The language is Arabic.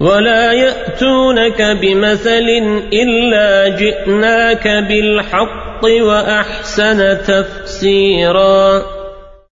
ولا يأتونك بمثل إلا جئناك بالحق وأحسن تفسيرا